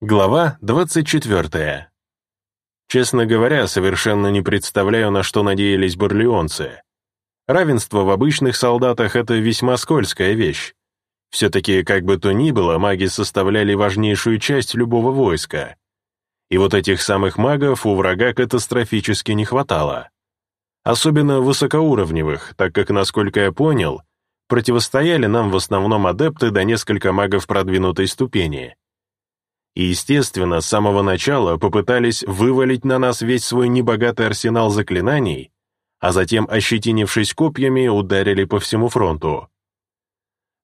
Глава 24. Честно говоря, совершенно не представляю, на что надеялись барлеонцы. Равенство в обычных солдатах — это весьма скользкая вещь. Все-таки, как бы то ни было, маги составляли важнейшую часть любого войска. И вот этих самых магов у врага катастрофически не хватало. Особенно высокоуровневых, так как, насколько я понял, противостояли нам в основном адепты да несколько магов продвинутой ступени — и, естественно, с самого начала попытались вывалить на нас весь свой небогатый арсенал заклинаний, а затем, ощетинившись копьями, ударили по всему фронту.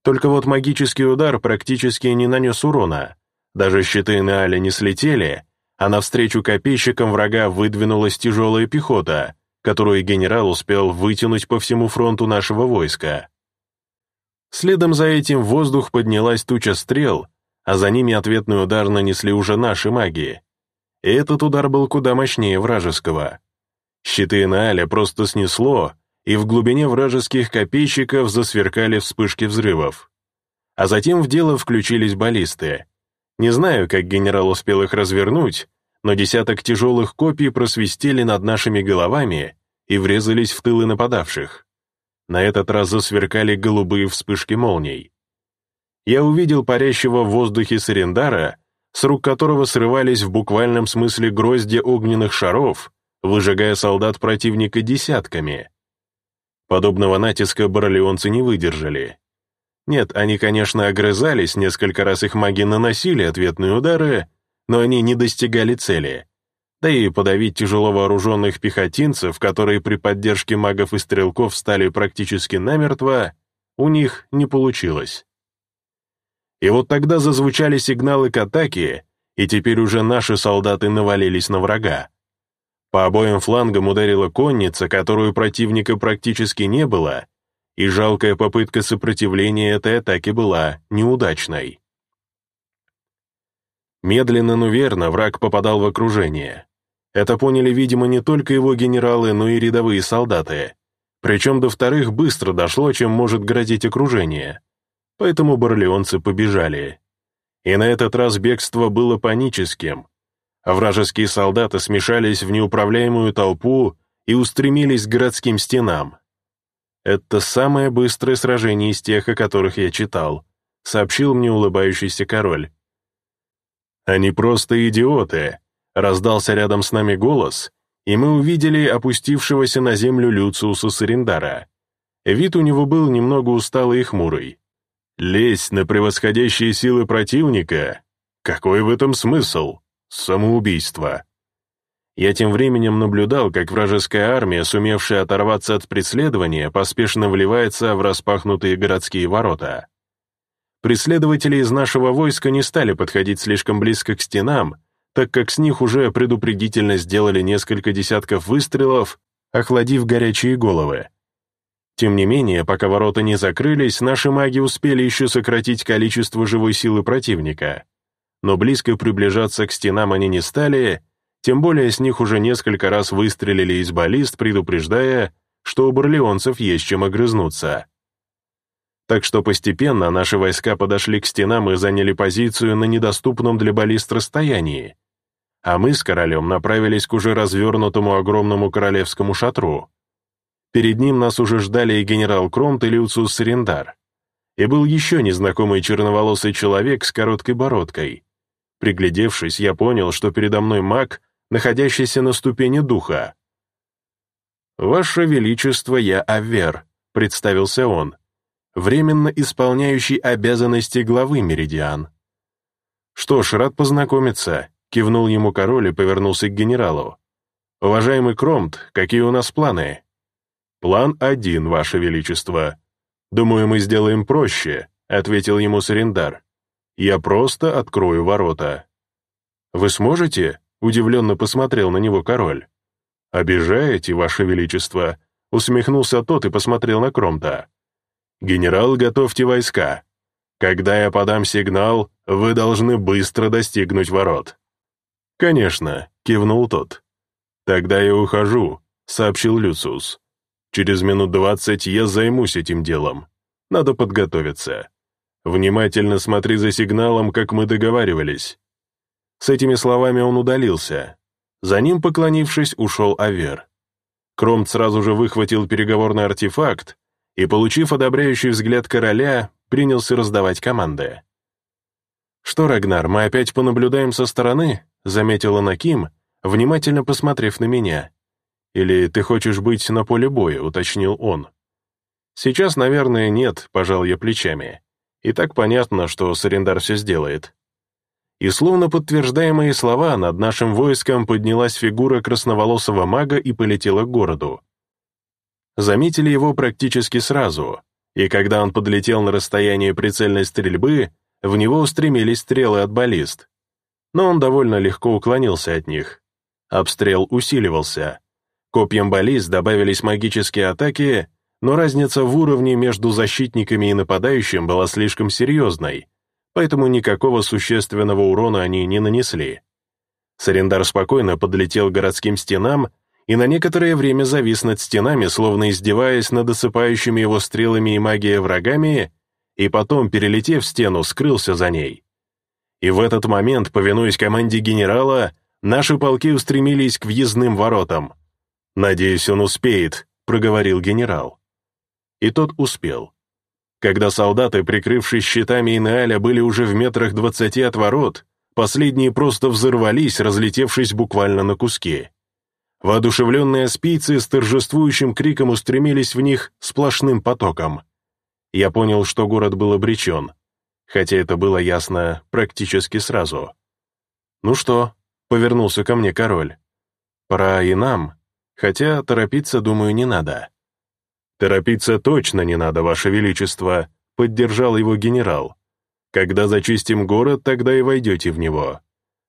Только вот магический удар практически не нанес урона, даже щиты на Але не слетели, а навстречу копейщикам врага выдвинулась тяжелая пехота, которую генерал успел вытянуть по всему фронту нашего войска. Следом за этим в воздух поднялась туча стрел, а за ними ответный удар нанесли уже наши маги. И этот удар был куда мощнее вражеского. Щиты на Аля просто снесло, и в глубине вражеских копейщиков засверкали вспышки взрывов. А затем в дело включились баллисты. Не знаю, как генерал успел их развернуть, но десяток тяжелых копий просвистели над нашими головами и врезались в тылы нападавших. На этот раз засверкали голубые вспышки молний я увидел парящего в воздухе Сарендара, с рук которого срывались в буквальном смысле грозди огненных шаров, выжигая солдат противника десятками. Подобного натиска баралеонцы не выдержали. Нет, они, конечно, огрызались, несколько раз их маги наносили ответные удары, но они не достигали цели. Да и подавить тяжело вооруженных пехотинцев, которые при поддержке магов и стрелков стали практически намертво, у них не получилось. И вот тогда зазвучали сигналы к атаке, и теперь уже наши солдаты навалились на врага. По обоим флангам ударила конница, которую противника практически не было, и жалкая попытка сопротивления этой атаке была неудачной. Медленно, но верно враг попадал в окружение. Это поняли, видимо, не только его генералы, но и рядовые солдаты. Причем до вторых быстро дошло, чем может грозить окружение поэтому барлеонцы побежали. И на этот раз бегство было паническим. А вражеские солдаты смешались в неуправляемую толпу и устремились к городским стенам. «Это самое быстрое сражение из тех, о которых я читал», сообщил мне улыбающийся король. «Они просто идиоты», — раздался рядом с нами голос, и мы увидели опустившегося на землю Люциуса Сарендара. Вид у него был немного усталый и хмурый. Лезть на превосходящие силы противника? Какой в этом смысл? Самоубийство. Я тем временем наблюдал, как вражеская армия, сумевшая оторваться от преследования, поспешно вливается в распахнутые городские ворота. Преследователи из нашего войска не стали подходить слишком близко к стенам, так как с них уже предупредительно сделали несколько десятков выстрелов, охладив горячие головы. Тем не менее, пока ворота не закрылись, наши маги успели еще сократить количество живой силы противника. Но близко приближаться к стенам они не стали, тем более с них уже несколько раз выстрелили из баллист, предупреждая, что у барлеонцев есть чем огрызнуться. Так что постепенно наши войска подошли к стенам и заняли позицию на недоступном для баллист расстоянии, а мы с королем направились к уже развернутому огромному королевскому шатру. Перед ним нас уже ждали и генерал Кромт и Люциус Сарендар. И был еще незнакомый черноволосый человек с короткой бородкой. Приглядевшись, я понял, что передо мной маг, находящийся на ступени духа. «Ваше Величество, я Авер», — представился он, временно исполняющий обязанности главы Меридиан. «Что ж, рад познакомиться», — кивнул ему король и повернулся к генералу. «Уважаемый Кромт, какие у нас планы?» «План один, Ваше Величество. Думаю, мы сделаем проще», — ответил ему Сарендар. «Я просто открою ворота». «Вы сможете?» — удивленно посмотрел на него король. «Обижаете, Ваше Величество?» — усмехнулся тот и посмотрел на Кромта. «Генерал, готовьте войска. Когда я подам сигнал, вы должны быстро достигнуть ворот». «Конечно», — кивнул тот. «Тогда я ухожу», — сообщил Люциус. Через минут двадцать я займусь этим делом. Надо подготовиться. Внимательно смотри за сигналом, как мы договаривались». С этими словами он удалился. За ним, поклонившись, ушел Авер. Кромт сразу же выхватил переговорный артефакт и, получив одобряющий взгляд короля, принялся раздавать команды. «Что, Рагнар, мы опять понаблюдаем со стороны?» — заметила Наким, внимательно посмотрев на меня. «Или ты хочешь быть на поле боя?» — уточнил он. «Сейчас, наверное, нет», — пожал я плечами. «И так понятно, что Сарендар все сделает». И словно подтверждая мои слова, над нашим войском поднялась фигура красноволосого мага и полетела к городу. Заметили его практически сразу, и когда он подлетел на расстояние прицельной стрельбы, в него устремились стрелы от баллист. Но он довольно легко уклонился от них. Обстрел усиливался. Копьям баллист добавились магические атаки, но разница в уровне между защитниками и нападающим была слишком серьезной, поэтому никакого существенного урона они не нанесли. Сарендар спокойно подлетел к городским стенам и на некоторое время завис над стенами, словно издеваясь над осыпающими его стрелами и магией врагами, и потом, перелетев стену, скрылся за ней. И в этот момент, повинуясь команде генерала, наши полки устремились к въездным воротам. «Надеюсь, он успеет», — проговорил генерал. И тот успел. Когда солдаты, прикрывшись щитами Инеаля, были уже в метрах двадцати от ворот, последние просто взорвались, разлетевшись буквально на куски. Воодушевленные спицы с торжествующим криком устремились в них сплошным потоком. Я понял, что город был обречен, хотя это было ясно практически сразу. «Ну что?» — повернулся ко мне король. «Пора и нам, хотя торопиться, думаю, не надо». «Торопиться точно не надо, Ваше Величество», — поддержал его генерал. «Когда зачистим город, тогда и войдете в него.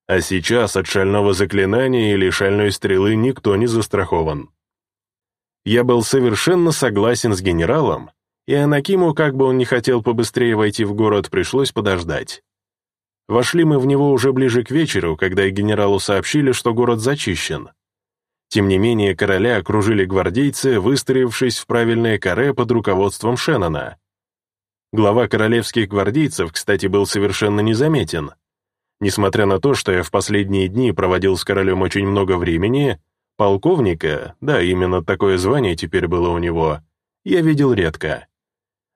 А сейчас от шального заклинания или шальной стрелы никто не застрахован». Я был совершенно согласен с генералом, и Анакиму, как бы он ни хотел побыстрее войти в город, пришлось подождать. Вошли мы в него уже ближе к вечеру, когда генералу сообщили, что город зачищен. Тем не менее, короля окружили гвардейцы, выстроившись в правильное каре под руководством Шеннона. Глава королевских гвардейцев, кстати, был совершенно незаметен. Несмотря на то, что я в последние дни проводил с королем очень много времени, полковника, да, именно такое звание теперь было у него, я видел редко.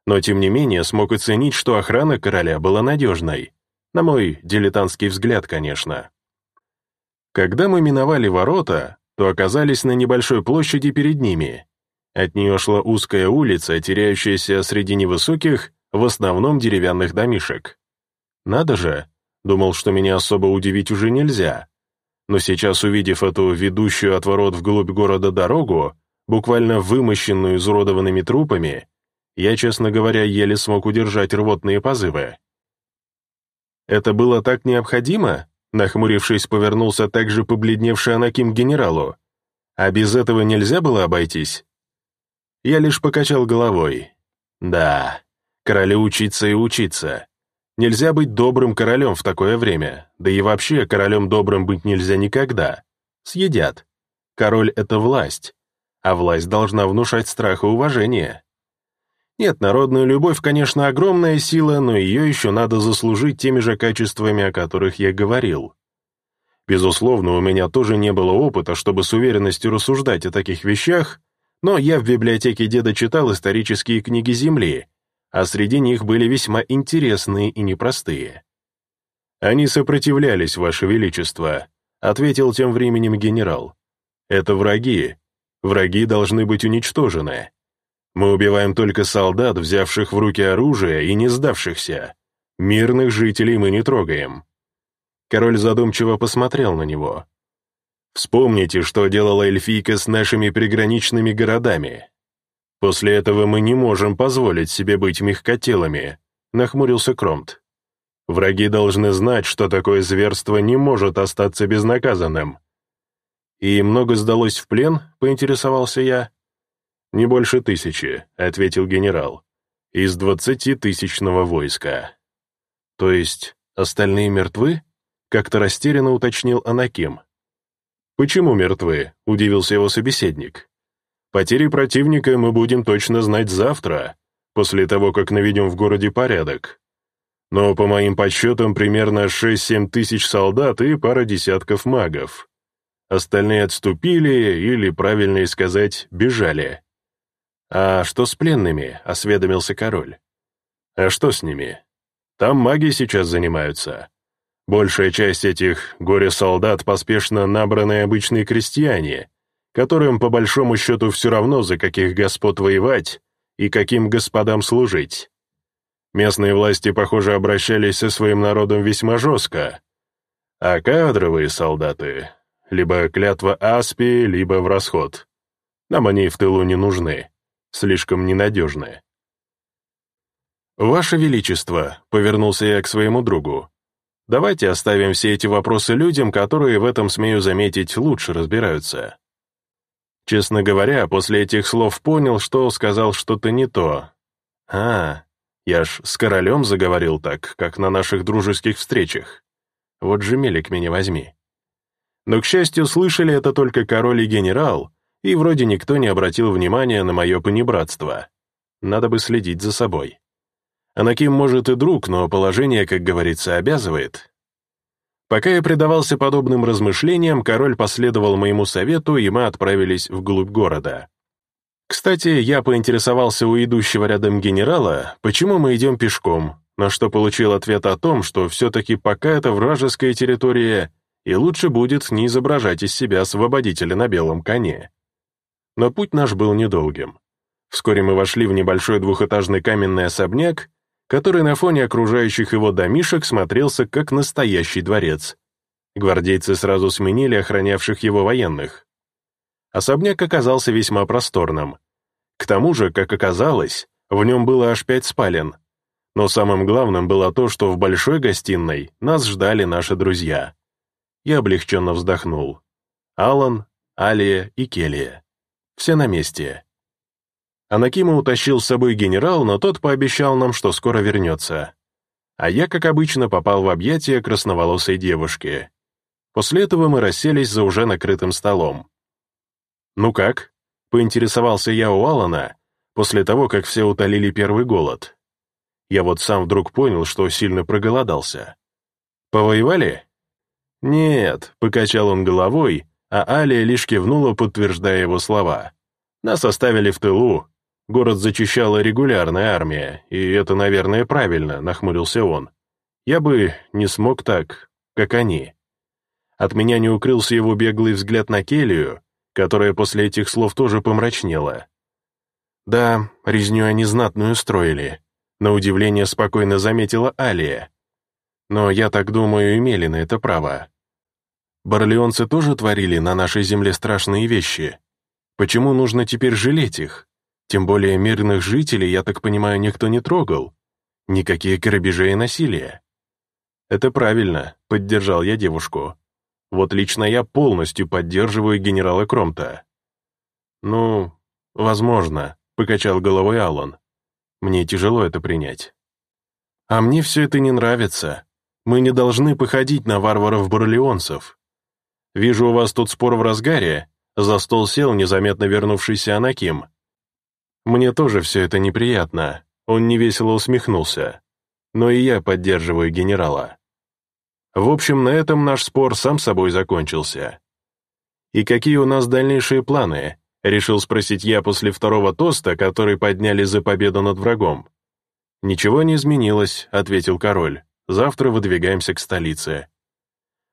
Но тем не менее смог оценить, что охрана короля была надежной. На мой дилетантский взгляд, конечно. Когда мы миновали ворота, то оказались на небольшой площади перед ними. От нее шла узкая улица, теряющаяся среди невысоких, в основном деревянных домишек. Надо же, думал, что меня особо удивить уже нельзя. Но сейчас, увидев эту ведущую от ворот вглубь города дорогу, буквально вымощенную изуродованными трупами, я, честно говоря, еле смог удержать рвотные позывы. Это было так необходимо? Нахмурившись, повернулся также побледневший Анаким к генералу. «А без этого нельзя было обойтись?» Я лишь покачал головой. «Да, королю учиться и учиться. Нельзя быть добрым королем в такое время, да и вообще королем добрым быть нельзя никогда. Съедят. Король — это власть, а власть должна внушать страх и уважение. Нет, народная любовь, конечно, огромная сила, но ее еще надо заслужить теми же качествами, о которых я говорил. Безусловно, у меня тоже не было опыта, чтобы с уверенностью рассуждать о таких вещах, но я в библиотеке деда читал исторические книги Земли, а среди них были весьма интересные и непростые. «Они сопротивлялись, Ваше Величество», — ответил тем временем генерал. «Это враги. Враги должны быть уничтожены. Мы убиваем только солдат, взявших в руки оружие и не сдавшихся. Мирных жителей мы не трогаем». Король задумчиво посмотрел на него. «Вспомните, что делала эльфийка с нашими приграничными городами. После этого мы не можем позволить себе быть мягкотелыми», — нахмурился Кромт. «Враги должны знать, что такое зверство не может остаться безнаказанным». «И много сдалось в плен?» — поинтересовался я. «Не больше тысячи», — ответил генерал, — «из двадцатитысячного войска». «То есть остальные мертвы?» — как-то растерянно уточнил Анаким. «Почему мертвы?» — удивился его собеседник. «Потери противника мы будем точно знать завтра, после того, как наведем в городе порядок. но по моим подсчетам примерно 6-7 тысяч солдат и пара десятков магов. Остальные отступили или, правильнее сказать, бежали. «А что с пленными?» — осведомился король. «А что с ними? Там маги сейчас занимаются. Большая часть этих горе-солдат поспешно набранные обычные крестьяне, которым по большому счету все равно, за каких господ воевать и каким господам служить. Местные власти, похоже, обращались со своим народом весьма жестко. А кадровые солдаты либо клятва Аспи, либо в расход. Нам они в тылу не нужны, слишком ненадежны. «Ваше Величество», — повернулся я к своему другу, «давайте оставим все эти вопросы людям, которые в этом, смею заметить, лучше разбираются». Честно говоря, после этих слов понял, что сказал что-то не то. А, я ж с королем заговорил так, как на наших дружеских встречах. Вот же мелик меня возьми. Но, к счастью, слышали это только король и генерал, и вроде никто не обратил внимания на мое понебратство. Надо бы следить за собой. Анаким может и друг, но положение, как говорится, обязывает. Пока я предавался подобным размышлениям, король последовал моему совету, и мы отправились вглубь города. Кстати, я поинтересовался у идущего рядом генерала, почему мы идем пешком, на что получил ответ о том, что все-таки пока это вражеская территория, и лучше будет не изображать из себя освободителя на белом коне. Но путь наш был недолгим. Вскоре мы вошли в небольшой двухэтажный каменный особняк, который на фоне окружающих его домишек смотрелся как настоящий дворец. Гвардейцы сразу сменили охранявших его военных. Особняк оказался весьма просторным. К тому же, как оказалось, в нем было аж пять спален. Но самым главным было то, что в большой гостиной нас ждали наши друзья и облегченно вздохнул. Алан, Алия и Келия. Все на месте. Анакима утащил с собой генерал, но тот пообещал нам, что скоро вернется. А я, как обычно, попал в объятия красноволосой девушки. После этого мы расселись за уже накрытым столом. «Ну как?» — поинтересовался я у Алана, после того, как все утолили первый голод. Я вот сам вдруг понял, что сильно проголодался. «Повоевали?» «Нет», — покачал он головой, а Алия лишь кивнула, подтверждая его слова. «Нас оставили в тылу. Город зачищала регулярная армия, и это, наверное, правильно», — нахмурился он. «Я бы не смог так, как они». От меня не укрылся его беглый взгляд на Келию, которая после этих слов тоже помрачнела. «Да, резню они знатную строили», — на удивление спокойно заметила Алия. Но я так думаю, имели на это право. Барлеонцы тоже творили на нашей земле страшные вещи. Почему нужно теперь жалеть их? Тем более мирных жителей, я так понимаю, никто не трогал. Никакие грабежей и насилия. Это правильно, поддержал я девушку. Вот лично я полностью поддерживаю генерала Кромта. Ну, возможно, покачал головой Аллан. Мне тяжело это принять. А мне все это не нравится. Мы не должны походить на варваров-барлеонцев. Вижу, у вас тут спор в разгаре. За стол сел незаметно вернувшийся Анаким. Мне тоже все это неприятно. Он невесело усмехнулся. Но и я поддерживаю генерала. В общем, на этом наш спор сам собой закончился. «И какие у нас дальнейшие планы?» — решил спросить я после второго тоста, который подняли за победу над врагом. «Ничего не изменилось», — ответил король. «Завтра выдвигаемся к столице».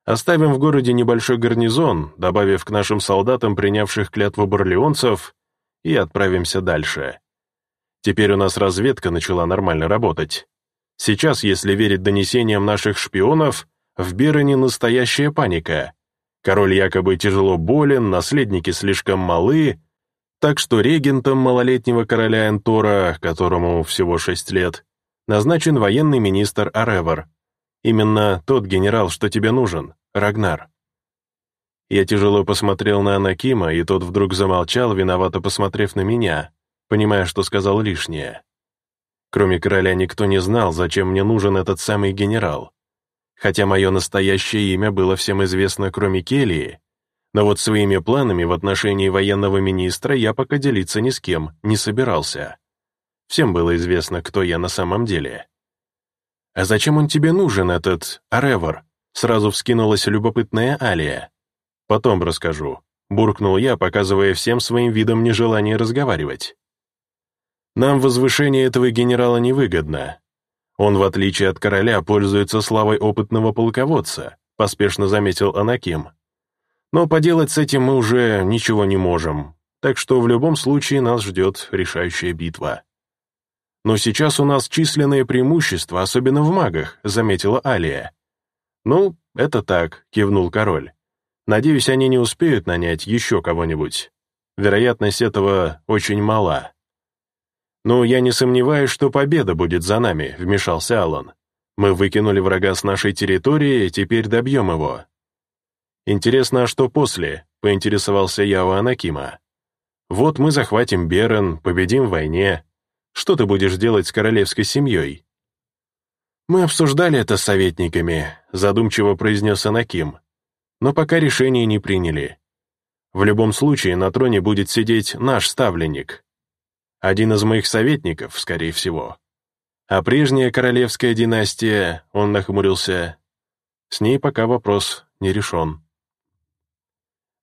Оставим в городе небольшой гарнизон, добавив к нашим солдатам, принявших клятву барлеонцев, и отправимся дальше. Теперь у нас разведка начала нормально работать. Сейчас, если верить донесениям наших шпионов, в Бероне настоящая паника. Король якобы тяжело болен, наследники слишком малы, так что регентом малолетнего короля Энтора, которому всего шесть лет, назначен военный министр Аревар, Именно тот генерал, что тебе нужен, Рагнар». Я тяжело посмотрел на Анакима, и тот вдруг замолчал, виновато посмотрев на меня, понимая, что сказал лишнее. Кроме короля никто не знал, зачем мне нужен этот самый генерал. Хотя мое настоящее имя было всем известно, кроме Келии, но вот своими планами в отношении военного министра я пока делиться ни с кем не собирался. Всем было известно, кто я на самом деле. «А зачем он тебе нужен, этот Аревор?» Сразу вскинулась любопытная Алия. «Потом расскажу», — буркнул я, показывая всем своим видом нежелание разговаривать. «Нам возвышение этого генерала невыгодно. Он, в отличие от короля, пользуется славой опытного полководца», — поспешно заметил Анаким. «Но поделать с этим мы уже ничего не можем, так что в любом случае нас ждет решающая битва». «Но сейчас у нас численное преимущество, особенно в магах», — заметила Алия. «Ну, это так», — кивнул король. «Надеюсь, они не успеют нанять еще кого-нибудь. Вероятность этого очень мала». «Ну, я не сомневаюсь, что победа будет за нами», — вмешался Аллан. «Мы выкинули врага с нашей территории, теперь добьем его». «Интересно, а что после?» — поинтересовался я у Анакима. «Вот мы захватим Берен, победим в войне, что ты будешь делать с королевской семьей?» «Мы обсуждали это с советниками», — задумчиво произнес Анаким. «Но пока решение не приняли. В любом случае на троне будет сидеть наш ставленник. Один из моих советников, скорее всего. А прежняя королевская династия, он нахмурился, с ней пока вопрос не решен».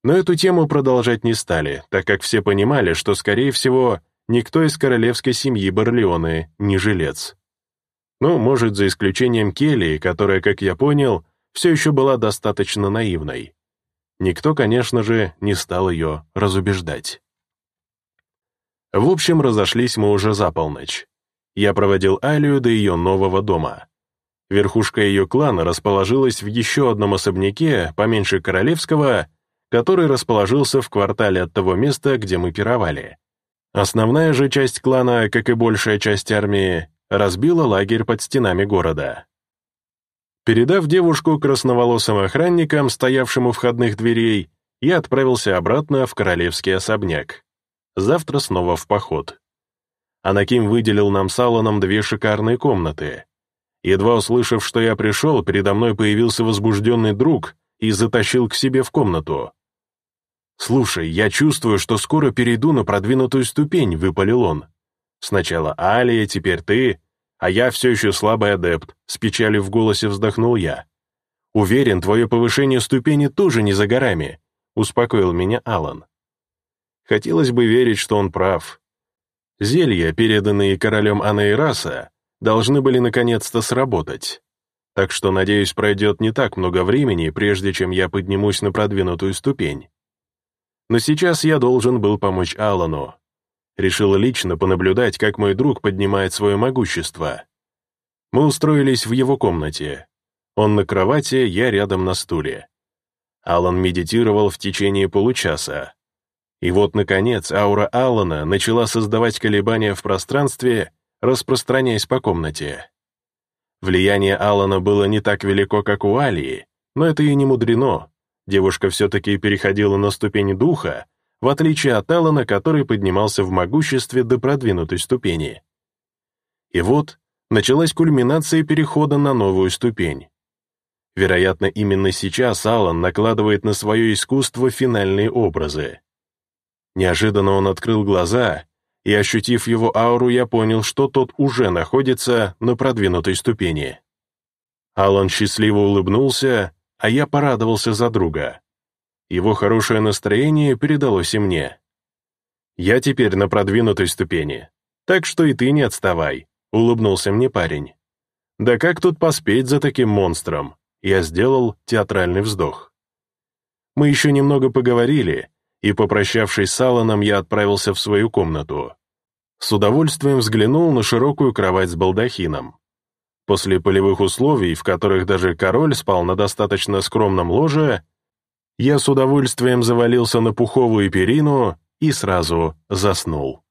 Но эту тему продолжать не стали, так как все понимали, что, скорее всего, никто из королевской семьи Барлеоны не жилец. Ну, может, за исключением Келли, которая, как я понял, все еще была достаточно наивной. Никто, конечно же, не стал ее разубеждать. В общем, разошлись мы уже за полночь. Я проводил Алию до ее нового дома. Верхушка ее клана расположилась в еще одном особняке, поменьше королевского, который расположился в квартале от того места, где мы пировали. Основная же часть клана, как и большая часть армии, разбила лагерь под стенами города. Передав девушку красноволосым охранникам, стоявшим у входных дверей, я отправился обратно в королевский особняк. Завтра снова в поход. Анаким выделил нам с Алланом две шикарные комнаты. Едва услышав, что я пришел, передо мной появился возбужденный друг и затащил к себе в комнату. «Слушай, я чувствую, что скоро перейду на продвинутую ступень», — выпалил он. «Сначала Алия, теперь ты, а я все еще слабый адепт», — с печалью в голосе вздохнул я. «Уверен, твое повышение ступени тоже не за горами», — успокоил меня Алан. Хотелось бы верить, что он прав. Зелья, переданные королем Анаираса, должны были наконец-то сработать. Так что, надеюсь, пройдет не так много времени, прежде чем я поднимусь на продвинутую ступень. Но сейчас я должен был помочь Алану. Решил лично понаблюдать, как мой друг поднимает свое могущество. Мы устроились в его комнате. Он на кровати, я рядом на стуле. Алан медитировал в течение получаса. И вот, наконец, аура Алана начала создавать колебания в пространстве, распространяясь по комнате. Влияние Алана было не так велико, как у Алии, но это и не мудрено. Девушка все-таки переходила на ступень духа, в отличие от Алана, который поднимался в могуществе до продвинутой ступени. И вот началась кульминация перехода на новую ступень. Вероятно, именно сейчас Алан накладывает на свое искусство финальные образы. Неожиданно он открыл глаза, и, ощутив его ауру, я понял, что тот уже находится на продвинутой ступени. Алан счастливо улыбнулся, а я порадовался за друга. Его хорошее настроение передалось и мне. «Я теперь на продвинутой ступени, так что и ты не отставай», — улыбнулся мне парень. «Да как тут поспеть за таким монстром?» Я сделал театральный вздох. Мы еще немного поговорили, и, попрощавшись с Алланом, я отправился в свою комнату. С удовольствием взглянул на широкую кровать с балдахином. После полевых условий, в которых даже король спал на достаточно скромном ложе, я с удовольствием завалился на пуховую перину и сразу заснул.